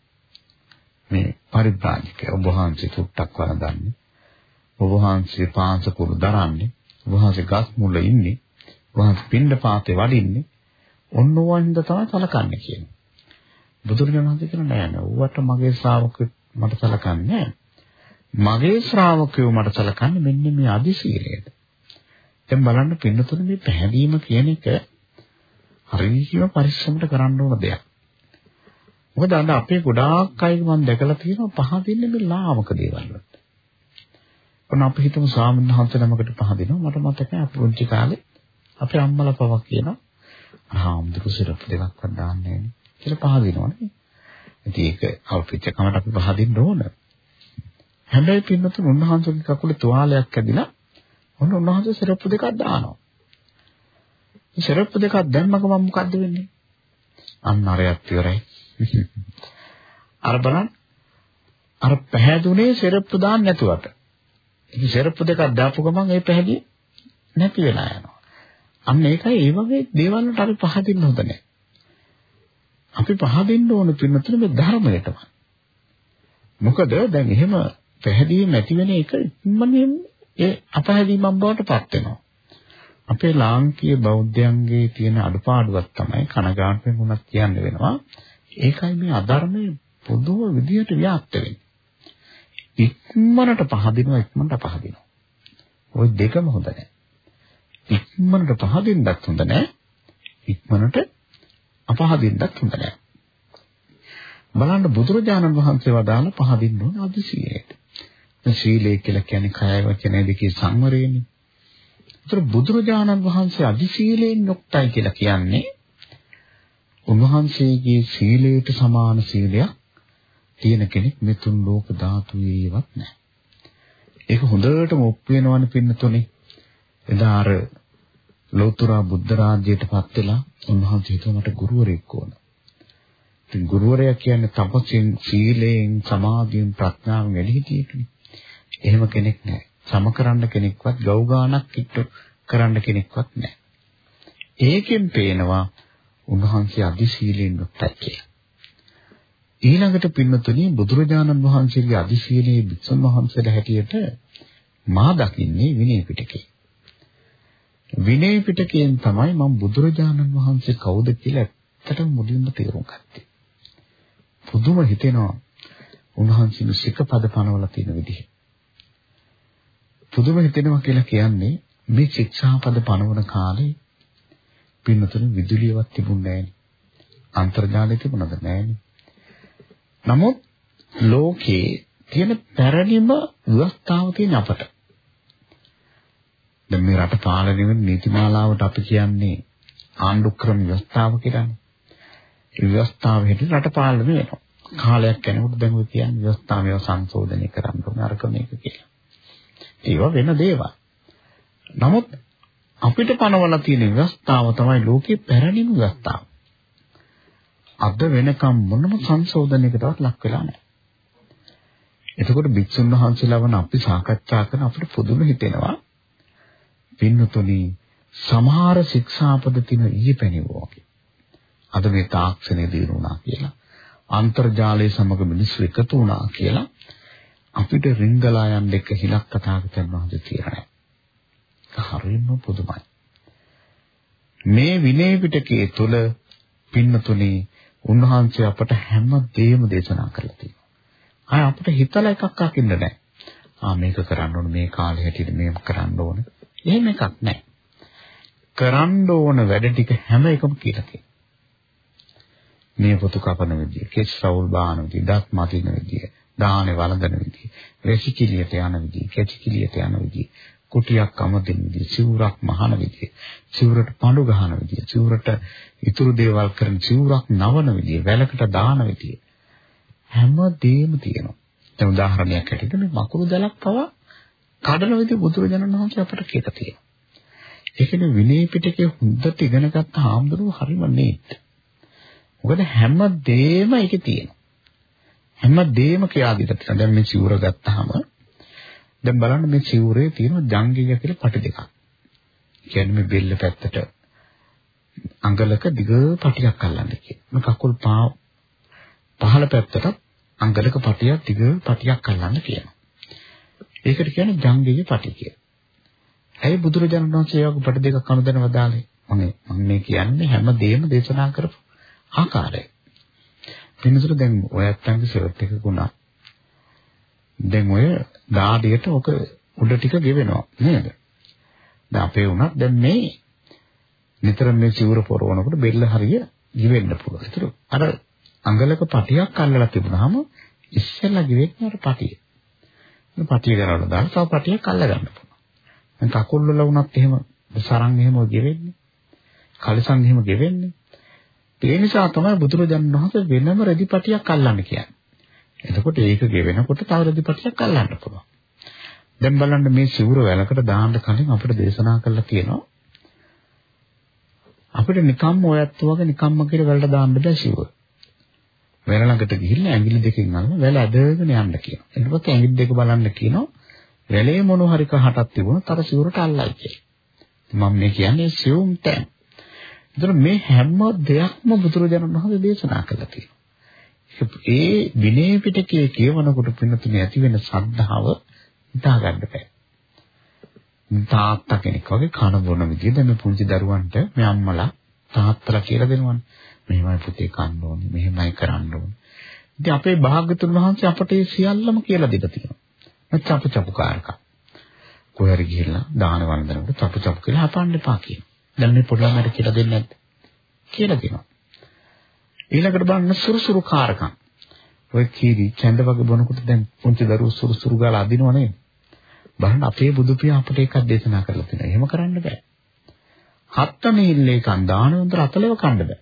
මේ පරිබ්‍රාජකයා ඔබ වහන්සේ තුට්ටක් වරදන්නේ. ඔබ වහන්සේ පාංශකුරු දරන්නේ. වහන්සේ ගස් මුල ඉන්නේ. වහන්සේ පින්ඩ පාතේ වඩින්නේ. ඔන්න ඕවින්ද තමයි සලකන්නේ කියන්නේ. බුදුරජාණන් වහන්සේ කියන නෑ නෑ ඌවට මගේ ශ්‍රාවකයෝ මට සලකන්නේ මගේ ශ්‍රාවකයෝ මට සලකන්නේ මෙන්න මේ අදිශීලයට. දැන් බලන්න පින්නතුනේ මේ පැහැදීම කියන එක හරියම පරිස්සමට කරන්න ඕන දෙයක්. මොකද අද අපේ ගොඩාක් අය මම දැකලා තියෙනවා පහදින්නේ මේ ලාමක දේවල් වලට. ඔන්න අපි හිතමු ස්වාමීන් වහන්සේ නමකට පහදිනවා මට මතකයි අපි පුංචි කාලේ අපේ අම්මලා පවක් කියනවා හාමුදුරු සිරප් දෙකක්වත් දාන්නේ නැහැ කියලා පහදිනවනේ. ඉතින් ඒක අවපිච්චකමට අපි පහදින්න ඕන. හැබැයි පින්නතුන් උන්වහන්සේගේ කකුලේ තුවාලයක් ඇදිලා ඔන්න උන්වහන්සේ සිරප් දෙකක් දානවා. මේ සිරප් දෙකක් දැම්මක මම මොකද්ද වෙන්නේ? අන්න අරයත් ඉවරයි. අර බලන්න අර පැහැදුනේ සිරප් දාන්න නැතුවට. ඉතින් සිරප් දෙකක් දාපු ගමන් ඒ පැහැදිලි නැති වෙලා යනවා. අන්න ඒකයි ඒ වගේ දේවල් වලට අපි පහදින්න හොඳ නැහැ. අපි පහදින්න ඕන පින්නතුන මේ ධර්මයටම. මොකද දැන් එහෙම පැහැදීම ඇති වෙන එක ඉක්මනින් ඒ අපහැදීමක් බවට පත් වෙනවා. අපේ ලාංකීය බෞද්ධයන්ගේ තියෙන අඩුපාඩුවක් තමයි කනගාටුවෙන් වුණත් කියන්න වෙනවා. ඒකයි මේ අධර්මයේ පොදුව විදියට ව්‍යාප්ත වෙන්නේ. ඉක්මනට පහදිනවා ඉක්මනට පහදිනවා. ওই දෙකම හොඳ නැහැ. ඉක්මනට පහදින්නත් හොඳ නැහැ. ඉක්මනට අපහදින්නත් හොඳ නැහැ. බලන්න බුදුරජාණන් වහන්සේ වදාළ පහදින්න ඕන අධිශීලයට. සීලය කියලා කියන්නේ කය වචන දෙකේ සංවරයනේ. ඒතර බුදුරජාණන් වහන්සේ අධිශීලයෙන් යුක්තයි කියලා කියන්නේ උන්වහන්සේගේ සීලයට සමාන සීලයක් තියෙන කෙනෙක් මෙතුන් ලෝක ධාතුවේවත් නැහැ. ඒක හොඳටම ඔප්පු වෙනවනේ පින්නතුනේ. එදා අර ලෝතර බුද්ධ රාජ්‍යයටපත් වෙලා උන්වහන්සේ හිතුවා මට ගුරුවරයෙක් ඕන. ඉතින් ගුරුවරයා කියන්නේ තපසින් සීලයෙන් සමාධියෙන් ප්‍රඥාවෙන් වැඩි හිටියෙකනේ. එහෙම කෙනෙක් නැහැ. සම කරන්න කෙනෙක්වත් ගව් ගානක් කිට්ටු කරන්න කෙනෙක්වත් නැහැ. ඒකෙන් පේනවා උන්වහන්සේ අදි සීලෙන් යුක්තයි කියලා. ඊළඟට පින්නතුනි බුදුරජාණන් වහන්සේගේ අදි සීලයේ බිසම් වහන්සේලා හැටියට මා දකින්නේ විනය පිටකේ. විනය පිටකයෙන් තමයි මම බුදුරජාණන් වහන්සේ කවුද කියලා ඇත්තටම මුලින්ම තේරුම් ගත්තේ. පුදුම හිතෙනවා උන්වහන්සේගේ සිකපද පනවලා තියෙන විදිහ. පුදුම හිතෙනවා කියලා කියන්නේ මේ ශික්ෂාපද පනවන කාලේ පින්නතුනේ විදුලියවත් තිබුණේ නැහැ. අන්තර්ජාලය තිබුණද නැහැ. නමුත් ලෝකේ තියෙන පැරණිම ව්‍යවස්ථාව තියෙන අපට දැන් මේ රට පාලනය වෙන නීතිමාලාවට අපි කියන්නේ ආණ්ඩුක්‍රම ව්‍යවස්ථාව කියලානේ. ඒ ව්‍යවස්ථාව හැටියට රට පාලනය වෙනවා. කාලයක් යනකොට දැන් ඔය කියන්නේ ව්‍යවස්ථාවය සංශෝධනය කරන්න ඕනේ අරක මේක කියලා. ඒවා වෙන දේවල්. නමුත් අපිට පනවලා තියෙන ව්‍යවස්ථාව තමයි ලෝකේ පැරණිම ව්‍යවස්ථාව. අද වෙනකම් මොනම සංශෝධනයකටවත් ලක් වෙලා නැහැ. එතකොට භික්ෂුන් වහන්සේලා වන අපි සාකච්ඡා කරන අපිට පුදුම හිතෙනවා පින්නතුනි සමහර ශික්ෂාපද තින ඊපෙනෙවෝ වගේ. අද මේ තාක්ෂණය දිනුනා කියලා අන්තර්ජාලය සමග මිනිස්සු එකතු වුණා කියලා අපිට රිංගලා යන්න එක හිලක් කතාකතන වහන්සේ කියනවා. හරියම පුදුමයි. මේ විනය පිටකයේ තුල පින්නතුනි උන්වහන්සේ අපට හැම දෙයක්ම දේශනා කරලා තියෙනවා. ආය අපිට හිතලා එකක් අකින්න නැහැ. ආ මේක කරන්න ඕන මේ කාලේ හැටියට මේක කරන්න ඕන. එහෙම එකක් නැහැ. කරන්න ඕන වැඩ ටික හැම එකම කියලා තියෙනවා. මේ පොතු කපන විදිය, කෙස් සවුල් බාන විදිය, දත් මතින විදිය, දාහනේ වළඳන විදිය, රෙසිකිලියට යන විදිය, කෙචිකිලියට යන විදිය, කුටියක් අමදින විදිය, සිවුරක් මහන විදිය, සිවුරට පඳු ගහන විදිය, සිවුරට ඉතුරු දේවල් කරන සිවුරක් නවන විදිය, වැලකට දාන විදිය හැම දෙයක්ම තියෙනවා. දැන් උදාහරණයක් ඇටියට මේ මකුළු දැලක් පවා කඩන විදිහ බුදුරජාණන් වහන්සේ අපට කියලා තියෙනවා. ඒකනේ විනය පිටකේ හොඳට ඉගෙන ගත්ත හාමුදුරුවෝ හරිම නේත්. මොකද හැම දෙෙම ඒකේ තියෙනවා. හැම දෙෙම කියලා දීලා තියෙනවා. දැන් මේ සිවුර ගත්තාම දැන් බලන්න මේ සිවුරේ තියෙන ජංගිය කියලා පටි දෙකක්. කියන්නේ මේ බෙල්ල පැත්තට අඟලක දිග පටියක් අල්ලන්න කියන. මේ කකුල් පා පහළ පැත්තට අඟලක පටියක් දිග පටියක් අල්ලන්න කියනවා. ඒකට කියන්නේ ජංගිගේ පටි කියලා. ඇයි බුදුරජාණන් වහන්සේ යෝග පට දෙකක් අනුදැනව දාලේ? මම මම මේ කියන්නේ හැම දෙයක්ම දේශනා කරපු ආකාරය. වෙනසට දැන් ඔයත් අංගේ සෙවත් එක ගුණා. දැන් ඔය දාඩියට ඔක උඩ ටික ගෙවෙනවා නේද? දැන් අපේ උනත් දැන් මේ නිතර මේ සිවුර පොරවනකොට බෙල්ල හරිය ගිවෙන්න පුළුවන්. ඒතර අර අඟලක පටියක් අල්ලලා තිබුණාම ඉස්සෙල්ලා ගිවෙන්නේ අර පටිය. පටිය කරවලා දාලා තව පටියක් අල්ල ගන්න පුළුවන්. දැන් කකුල් වල වුණත් එහෙම සරන් එහෙම ගෙවෙන්නේ. කලසන් එහෙම ගෙවෙන්නේ. ඒ නිසා තමයි බුදුරජාණන් වහන්සේ වෙනම රෙදිපටියක් අල්ලන්න කියන්නේ. එතකොට ඒක ගෙවෙනකොට තව රෙදිපටියක් අල්ලන්න පුළුවන්. දැන් බලන්න මේ සිවුර වැලකට දාන්න කලින් අපිට දේශනා කළා තියෙනවා අපිට නිකම්ම ඔයත් වගේ නිකම්ම කියලා වැලට දාන්න බෑ සිවුර. වැල ළඟට ගිහිල්ලා ඇඟිලි දෙකෙන් අල්ලන වැල ඇදගෙන යන්න කියනවා. ඊට පස්සේ ඇඟිලි දෙක බලන්න කියනවා. වැලේ මොන හරි කහටක් තිබුණොත් අර සිවුරට අල්ලයි කියලා. මම මේ කියන්නේ සිවුම් තැන්. ඒතර මේ හැම දෙයක්ම බුදුරජාණන් වහන්සේ දේශනා කළා තියෙනවා. ඒ විනය පිටකයේ කියවනකොට පින්නතුනේ ඇති වෙන ශ්‍රද්ධාව හිතා ගන්න බෑ. තාත්තා කෙනෙක් වගේ කන බොන විදිහ දැන් මේ පුංචි දරුවන්ට මේ අම්මලා තාත්තලා කියලා දෙනවනේ. මෙහෙමයි පුතේ කන්න ඕනේ, මෙහෙමයි කරන්න ඕනේ. ඉතින් අපේ භාග්‍යතුන් වහන්සේ අපට ඒ සියල්ලම කියලා දෙලා තියෙනවා. නැත්නම් අප චපු කාරක. කොහරි ගිහිල්ලා දාන වන්දනකට චපු චපු කියලා හපන්න එපා කියන. දැන් මේ පොඩි ළමයට කියලා දෙන්නේ නැද්ද? කියලා දෙනවා. ඊළඟට බලන්න සුරුසුරු කාරකම්. ඔය කීරි ඡන්ද වගේ බොනකොට දැන් පුංචි දරුවෝ සුරුසුරු ගාලා අදිනව නේද? බලන්න අපේ බුදු පියා අපට එකක් දේශනා කරලා තියෙනවා. එහෙම කරන්න බෑ. හත්ත නීල්ලේ කන් දානවන්තර අතලව කන්න බෑ.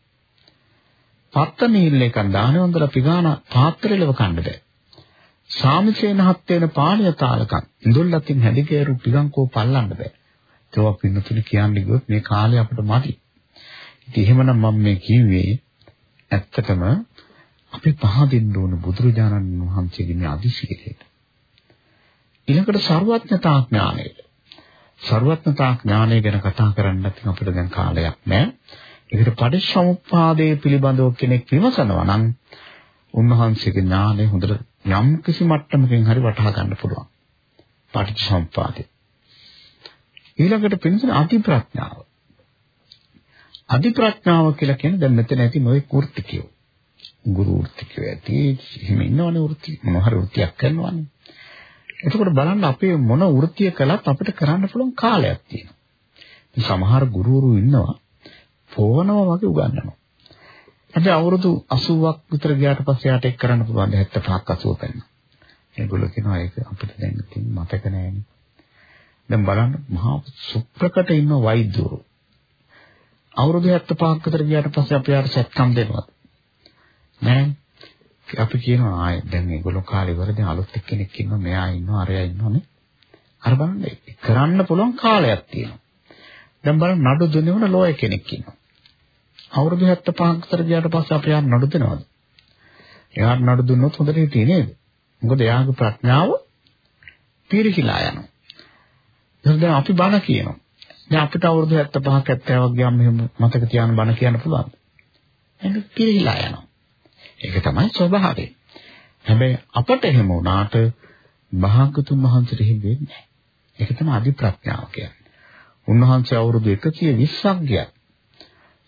පත්ත නීල්ලේ කන් දානවන්තර පිගාන පාත්‍රලව කන්න බෑ. සාමිසේන හත් වෙන පාණිය තාලකන් ඉඳුල්ලකින් හැදිකේරු පිගංකෝ පල්ලන්න බෑ. ඒවා පින්නතුනි කියන්නේ ගියොත් මේ කාලේ අපිට මදි. ඉතින් එහෙමනම් මම මේ කිව්වේ ඇත්තටම අපි පහදින්න ඕන බුදුරජාණන් වහන්සේගේ මේ අදිශීලයට. ඊළඟට ਸਰවඥතා ඥාණයට. ਸਰවඥතා ඥාණය ගැන කතා කරන්න තින් අපිට දැන් කාලයක් නැහැ. ඒකට පටිච්චසමුප්පාදයේ පිළිබඳව කෙනෙක් විමසනවා නම් උන්වහන්සේගේ ඥාණය හොඳට යම් කිසි මට්ටමකින් හරි වටහා ගන්න පුළුවන්. පටිච්චසමුප්පාදේ. ඊළඟට පින්සන අති ප්‍රඥාව. අධි ප්‍රඥාව කියලා කියන්නේ දැන් මෙතන ඇති නොයෙක් වෘත්තිකයෝ. ගුරු වෘත්තිකයෝ ඇති එහෙම ඉන්නවනේ වෘත්ති මොන හරි වෘත්තියක් කරනවනේ. එතකොට බලන්න අපේ මොන වෘත්තිය කළත් අපිට කරන්න පුළුවන් කාලයක් තියෙනවා. සමහර ගුරුවරු ඉන්නවා පොවනවා වගේ උගන්වනවා. හැබැයි අවුරුදු 80ක් විතර ගියාට පස්සේ යාට ඒක කරන්න පුළුවන් 75ක් 80 පෙන්න. ඒගොල්ලෝ කියනවා ඒක අපිට දැන් ඉතින් මතක නෑනේ. දැන් බලන්න මහා සුප්‍රකට ඉන්න වෛද්‍යවරු අවුරුදු 75ක් විතර ගියාට පස්සේ අපි ආර සැත්කම් දෙනවා. නෑ. අපි කියනවා ආයේ දැන් මේගොල්ලෝ කාලේ ඉවර දැන් අලුත් එක්කෙනෙක් ඉන්නවා මෙයා ඉන්නවා අරයා ඉන්නවනේ. අර බලන්න කරන්න පුළුවන් කාලයක් තියෙනවා. දැන් බලන්න නඩු දුන්නේවන ලෝය කෙනෙක් ඉන්නවා. අවුරුදු 75ක් විතර ගියාට පස්සේ අපි යාර නඩු දෙනවද? එයාට නඩු දුන්නොත් හොඳට හිටියේ නේද? මොකද එයාගේ ප්‍රඥාව පිරිහිලා යනවා. දැන් අපි බණ කියනවා. දැන් අපිට අවුරුදු 75ක් 70ක් ගියාම මෙහෙම මතක තියාගෙන බණ කියන්න පුළුවන්. ඒක පිළිහිලා යනවා. ඒක තමයි ස්වභාවය. හැබැයි අපට එහෙම වුණාට භාගතුන් වහන්සේට එහෙම වෙන්නේ නැහැ. ඒක තමයි අදි ප්‍රඥාව කියන්නේ. උන්වහන්සේ අවුරුදු 120ක් ගියා.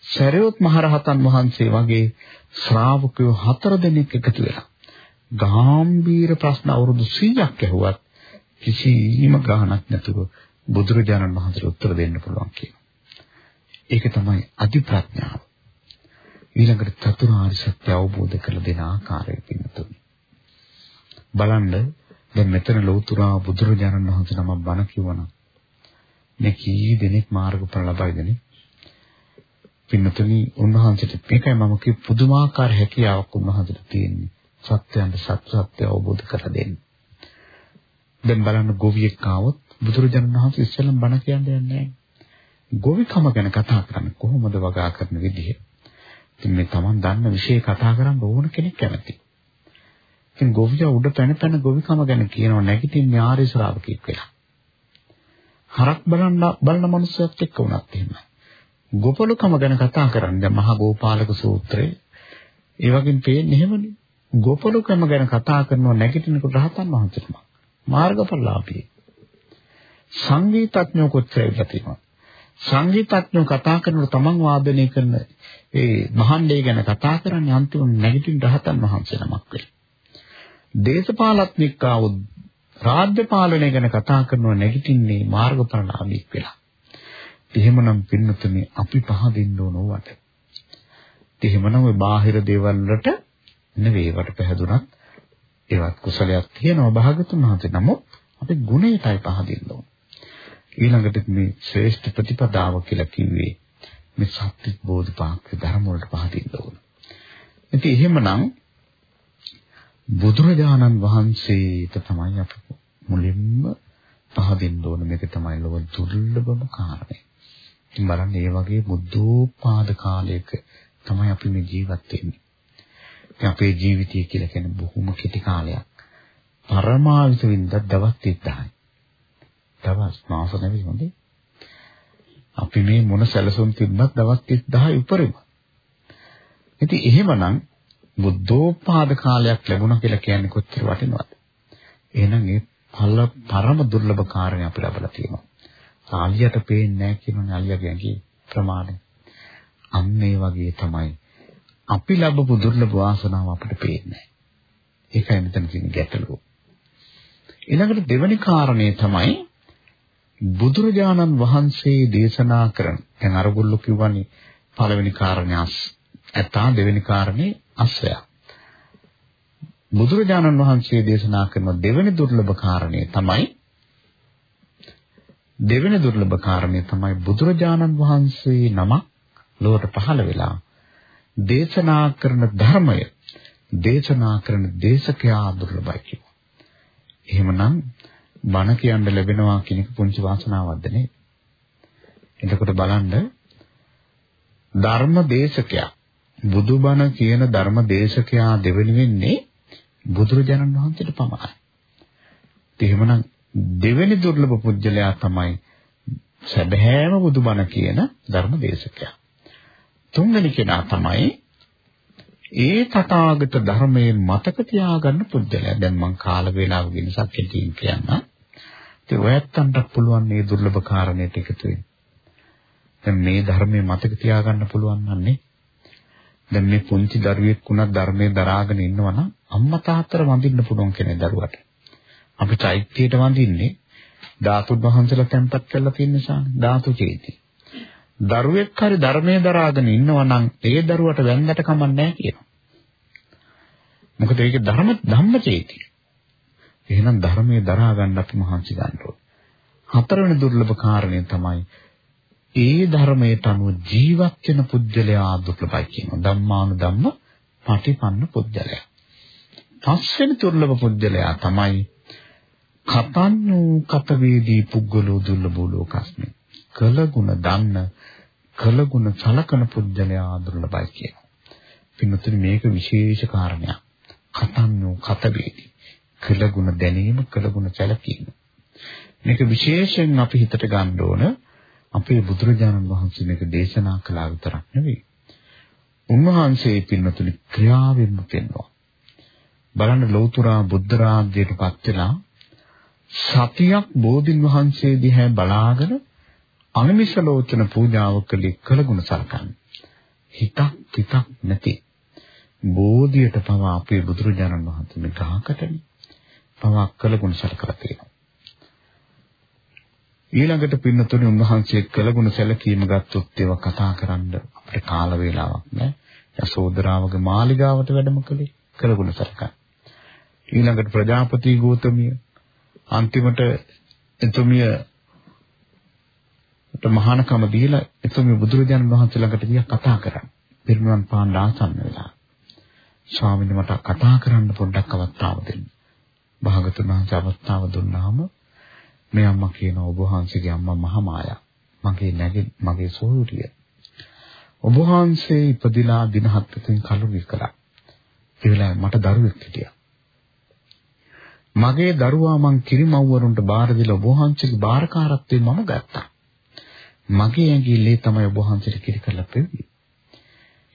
සරියොත් මහරහතන් වහන්සේ වගේ ශ්‍රාවකයෝ හතර දෙනෙක් එකතු වෙලා ගාම්භීර ප්‍රශ්න අවුරුදු 100ක් ඇහුවත් කිසිම ගාණක් නැතුව බුදුරජාණන් වහන්සේට උත්තර දෙන්න පුළුවන් කියනවා. ඒක තමයි අධි ප්‍රඥාව. ඊළඟට චතුරාර්ය සත්‍ය අවබෝධ කරලා දෙන ආකාරය පින්නතුනි. බලන්න දැන් මෙතන ලෞතුරා බුදුරජාණන් වහන්සේ නම බණ කිව්වනම් මේ කී දෙනෙක් මාර්ගඵල ලබයිදනේ. පින්නතුනි උන්වහන්සේට මේකයි මම කිව් පුදුමාකාර හැකියාවක් උන්වහන්සේට තියෙන්නේ. සත්‍යයන්ට සත්‍ය සත්‍ය අවබෝධ කරලා දෙන්න. දැන් බලන්න ගොවියෙක් ආවොත් බුදුරජාණන් වහන්සේ ඉස්සෙල්ලම බණ කියන්නේ නැහැ. ගොවිකම ගැන කතා කරන්නේ කොහොමද වගා කරන විදිහ. ඉතින් මේ Taman දන්න විශේෂ කතා කරන්න ඕන කෙනෙක් කැමති. ඉතින් ගොවියා උඩ පැන පැන ගොවිකම ගැන කියනවා නැගිටින්නේ ආර්ය ශ්‍රාවකෙක් වෙලා. හරක් බලන්න බලන මනුස්සයෙක් එක්ක වුණත් එහෙමයි. ගොපලුකම ගැන කතා කරන්නේ දැන් මහා ගෝපාලක සූත්‍රයේ ඒ වගේ පේන්නේ එහෙමනේ. ගොපලුකම ගැන කතා කරනවා නැගිටිනකොට රහතන් වහන්සේටම මාර්ගඵලලාභී. සංගීතඥයෝ කොච්චර ඉඳලා සංගීතඥයෝ කතා කරනකොට තමන් වාදනය කරන ඒ මහණ්ඩේ ගැන කතා කරන්නේ අන්තිම නැගිටින රහතන් වහන්සේ නමක් වෙයි. දේශපාලඥෙක්ව රාජ්‍ය පාලනය ගැන කතා කරනව නැගිටින්නේ මාර්ගඵලලාභී වෙලා. එහෙමනම් පින්නතුනේ අපි පහදින්න ඕන වට. එහෙමනම් ওই බාහිර දේවල් වලට නෙවෙයි වට පැහැදුනත් ඒවත් කුසලයක් තියෙනවා භාගතුන් වහන්සේ. නමුත් අපි ගුණයටයි පහදින්න ඕන. ඊළඟට මේ ශ්‍රේෂ්ඨ ප්‍රතිපදාව කියලා කිව්වේ මේ සත්‍ය බෝධිපාක්ෂ ධර්ම වලට පහදින්න ඕන. ඉතින් එහෙමනම් බුදුරජාණන් වහන්සේට තමයි අපි මුලින්ම පහදින්න ඕන මේක තමයි ලොව දුර්ලභම කාරණේ. ඉතින් බලන්න මේ වගේ බුද්ධෝපාද කාලයක තමයි අපි මේ ජීවත් වෙන්නේ. ඉතින් අපේ ජීවිතය කියලා කියන්නේ බොහොම කෙටි කාලයක්. පරමාවිත වින්ද දවස් 3000යි. දවස් මාස නෙවෙයි හොඳේ. අපි මේ මොන සැලසුම් තිබ්බත් දවස් 30000 උපරිම. ඉතින් එහෙමනම් බුද්ධෝත්පාද කාලයක් ලැබුණා කියලා කියන්නේ කොච්චර වටිනවද? එහෙනම් ඒ ඵල පරම දුර්ලභ කාර්යය අපි ලබලා තියෙනවා. ආලියට පේන්නේ නැහැ කියනෝනේ ආලියගේ ඇඟි ප්‍රමාණය. අන්න ඒ වගේ තමයි අපි ලැබපු දුර්ලභ වාසනාව අපිට පේන්නේ. ඒකයි මෙතන තියෙන ගැටලුව. ඊළඟට දෙවෙනි කාරණේ තමයි බුදුරජාණන් වහන්සේ දේශනා කරන දැන් අරගොල්ලෝ කියවනේ පළවෙනි කාරණේ ඇත්තා දෙවෙනි කාරණේ අස්සය. බුදුරජාණන් වහන්සේ දේශනා කරන දෙවෙනි දුර්ලභ කාරණේ තමයි දෙවෙනි දුර්ලභ කාරණේ තමයි බුදුරජාණන් වහන්සේ නම ලොවට පහළ වෙලා දේශනා කරන ධර්මය දේශනා කරන දේශකයා දුර්ලභයි කියනවා. එහෙමනම් බණ කියන්න ලැබෙනවා කියන එක පුංචි වාසනාවක්ද නේ? එතකොට බලන්න ධර්ම දේශකයා බුදුබණ කියන ධර්ම දේශකයා දෙවෙනි වෙන්නේ බුදුරජාණන් වහන්සේට පමණයි. එහෙමනම් දෙවෙනි දුර්ලභ පුජ්‍යලයා තමයි සැබෑම බුදුබණ කියන ධර්ම දේශකයා. තුන්වෙනි කෙනා තමයි ඒ තථාගත ධර්මයේ මතක තියාගන්න පුජ්‍යලයා. දැන් මං කාල වේලාව නිසා කෙටියෙන් කියන්න. ඒ ඔයත්තන්ට පුළුවන් මේ දුර්ලභ කාරණේට එකතු වෙන්න. දැන් මේ ධර්මයේ මතක තියාගන්න පුළුවන් නන්නේ දැන් මේ පුංචි දරුවෙක් වුණත් ධර්මයේ දරාගෙන ඉන්නවනම් අම්මා තාත්තට වඳින්න පුළුවන් කෙනෙක් දරුවට. අපි චෛත්‍යයට වඳින්නේ ධාතුන් වහන්සේලා තැන්පත් කරලා තියෙන නිසානේ ධාතු චේති. දරුවෙක් හරි ධර්මයේ දරාගෙන ඉන්නවනම් ඒ දරුවට වැන්දට කමක් නැහැ කියනවා. මොකද ඒක ධර්ම ධම්ම චේති. එහෙනම් ධර්මයේ දරා ගන්න අපි මහන්සි ගන්න ඕනේ. හතරවෙනි දුර්ලභ කාරණය තමයි ඒ ධර්මයට අනුව ජීවත් වෙන පුජ්‍යලයා දුර්ලභයි කියනවා. ධම්මානු ධම්ම පටිපන්න පුජ්‍යලයා. පස්වෙනි දුර්ලභ පුජ්‍යලයා තමයි කතන්නු කතවේදී පුද්ගලෝ දුර්ලභෝ ලෝකස්මි. කලගුණ දන්න කලගුණ සලකන පුජ්‍යලයා දුර්ලභයි කියනවා. පින්තුනි මේක විශේෂ කාරණයක්. කතන්නු කතවේදී කලගුණ දැනීම කලගුණ සැලකීම. මේක විශේෂයෙන් අපි හිතට ගන්න ඕන අපේ බුදුරජාණන් වහන්සේ මේක දේශනා කළා විතරක් නෙවෙයි. උන්වහන්සේ පින්නතුනි ක්‍රියාවෙන්ම පෙන්වනවා. බලන්න ලෞතුරා බුද්ධ රාජ්‍යයටපත් වෙලා සතියක් බෝධින් වහන්සේ දිහා බලාගෙන අනිමිෂ ලෝචන පූජාව කළේ කළගුණ සලකන්නේ. හිතක් පිටක් නැති බෝධියට පවා අපේ බුදුරජාණන් වහන්සේ මේ ගහකටනේ පවා කළගුණ සලකලා තියෙනවා. ඊළඟට පින්නතුනේ උන්වහන්සේ කළගුණ සැලකීම ගත්තොත් ඒවා කතා කරන්න අපිට කාල වේලාවක් නැහැ. යසෝදරාවගේ මාලිගාවට වැඩම කළේ කළගුණ සැලකා. ඊළඟට ප්‍රජාපති ගෞතමිය අන්තිමට එතුමිය මහානකම දීලා එතුමිය බුදුරජාණන් වහන්සේ ළඟට ගියා කතා කරන්න. පිරිනුවන් පාන්න ආසන්න වෙලා. ස්වාමීන් මට කතා කරන්න පොඩ්ඩක් අවස්ථාව දෙන්න. භාගතුන් වහන්සේ අවස්ථාව දුන්නාම මේ අම්මා කියන ඔබ වහන්සේගේ අම්මා මහමායා. මගේ නැගේ මගේ සෝරිය. ඔබ වහන්සේ ඉපදිලා දින හතකින් කලුරිය කළා. ඒ වෙලාවේ මට දරුවෙක් හිටියා. මගේ දරුවා මං කිරිමව්වරුන්ට බාර දීලා ඔබ වහන්සේගේ බාරකාරත්වයෙන් මම ගත්තා. මගේ ඇඟිල්ලේ තමයි ඔබ වහන්සේට කිරි කරලා පෙව්වේ.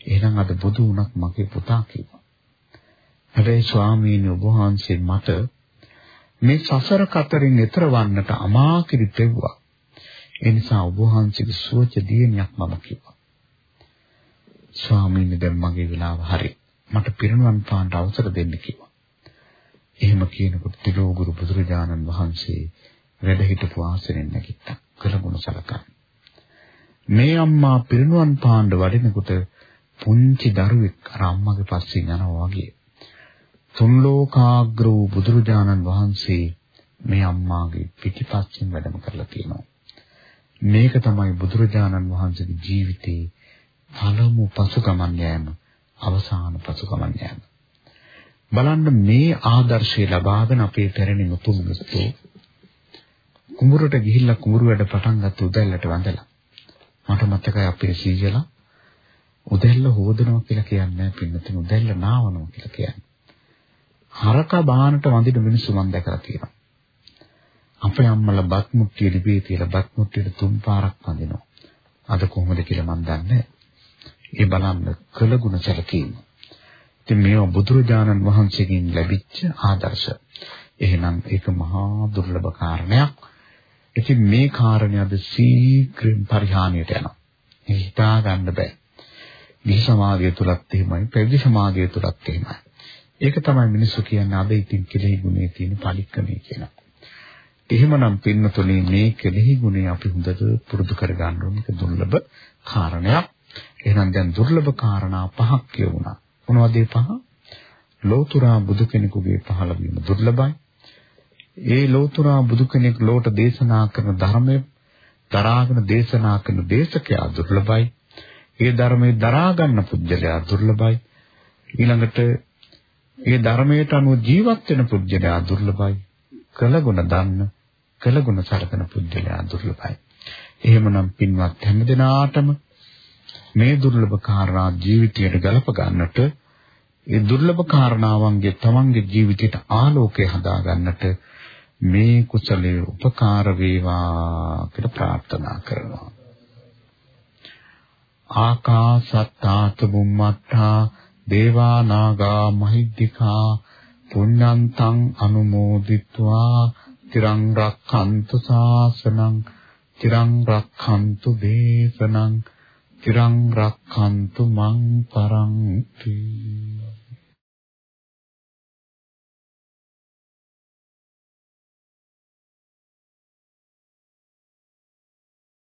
එහෙනම් අද බුදු වුණත් මගේ පුතා කිව්වා. හැබැයි ස්වාමීනි ඔබ වහන්සේ මට මේ සසර කතරින් එතර වන්නට අමාකිරි පෙව්වා. ඒ නිසා ඔබ වහන්සේගේ සුවච දියණියක් මම කිව්වා. ස්වාමීනි දැන් මගේ වෙලාව හරි. මට පිරිනුවන් පාන්න අවසර දෙන්න කිව්වා. එහෙම කියනකොට තිලෝගුරු බුදුරජාණන් වහන්සේ වැඩ හිටපු ආසනෙන් නැගිට්ටා. කළගුණ සලකා. මේ අම්මා පිරිනුවන් පාන්න වඩිනකොට පුංචි දරුවෙක් අර අම්මගේ පස්සෙන් යනවා වගේ තුන් ලෝකාග්‍ර වූ බුදුරජාණන් වහන්සේ මේ අම්මාගේ පිටිපස්සෙන් වැඩම කරලා තියෙනවා. මේක තමයි බුදුරජාණන් වහන්සේගේ ජීවිතේ පළමු පසුගමන් යෑම, අවසාන පසුගමන් යෑම. බලන්න මේ ආදර්ශය ලබාගෙන අපේ පැරණි මුතුන් මිත්තෝ කුඹුරට ගිහිල්ලා කුඹුරු වැඩ පටන් ගත්ත උදැල්ලට වඳලා මට මතකයි අපේ සීයලා උදැල්ල හොදනවා කියලා කියන්නේ පින්නතුන් උදැල්ල නාවනවා කියලා කියන්නේ. හරක බාහනට වඳින මිනිස්සු මම දැකලා තියෙනවා. අපේ අම්මලා බත් මුට්ටිය ලිපේ තියලා බත් මුට්ටියට තුන් පාරක් වඳිනවා. අද කොහොමද කියලා මම දන්නේ ඒ බලන්න කළගුණ සැලකීම. ඉතින් මේවා බුදුරජාණන් වහන්සේගෙන් ලැබිච්ච ආදර්ශ. එහෙනම් ඒක මහා දුර්ලභ කාරණයක්. ඉතින් මේ කාරණය අද සීඝ්‍රයෙන් පරිහානියට යනවා. ඒක හිතා ගන්න බෑ. ගිහි සමාජය තුලත් එහෙමයි, පැවිදි සමාජය තුලත් එහෙමයි. ඒක තමයි මිනිස්සු කියන්නේ අද ඉතින් කෙලෙහි ගුණේ තියෙන පරික්‍රමයේ කියලා. එහෙමනම් පින්නතුනේ මේ කෙලෙහි ගුණේ අපි හොඳට පුරුදු කර ගන්න ඕනේ. ඒක දුර්ලභ කාරණයක්. එහෙනම් දැන් දුර්ලභ කාරණා පහක් කියවුණා. මොනවද ඒ පහ? ලෝතුරා බුදු කෙනෙකුගේ පහළ වීම දුර්ලභයි. ඒ ලෝතුරා බුදු කෙනෙක් ලෝට දේශනා කරන ධර්මය දරාගෙන දේශනා කරන දේශකයා දුර්ලභයි. ඒ ධර්මයේ දරා ගන්න පුජ්‍යලයා දුර්ලභයි. ඊළඟට ඒ ධර්මයට අනුව ජීවත් වෙන පුජ්‍යලයා දුර්ලභයි. කළගුණ දන්න කළගුණ සලකන පුජ්‍යලයා දුර්ලභයි. එහෙමනම් පින්වත් හැමදෙනාටම මේ දුර්ලභ කාරණා ජීවිතයට ගලප ගන්නට ඒ දුර්ලභ කාරණාවන්ගේ තමන්ගේ ජීවිතයට ආලෝකය හදා ගන්නට මේ කුසලයේ උපකාර වේවා කියලා ප්‍රාර්ථනා කරනවා. ආකාසත්තාත බුම්මත්තා දේවා නාග මහිද්దికා පුඤ්ඤන්තං අනුමෝදිත්වා තිරං රක්ඛන්තු ශාසනං තිරං රක්ඛන්තු දේශනං තිරං රක්ඛන්තු මං පරන්ති।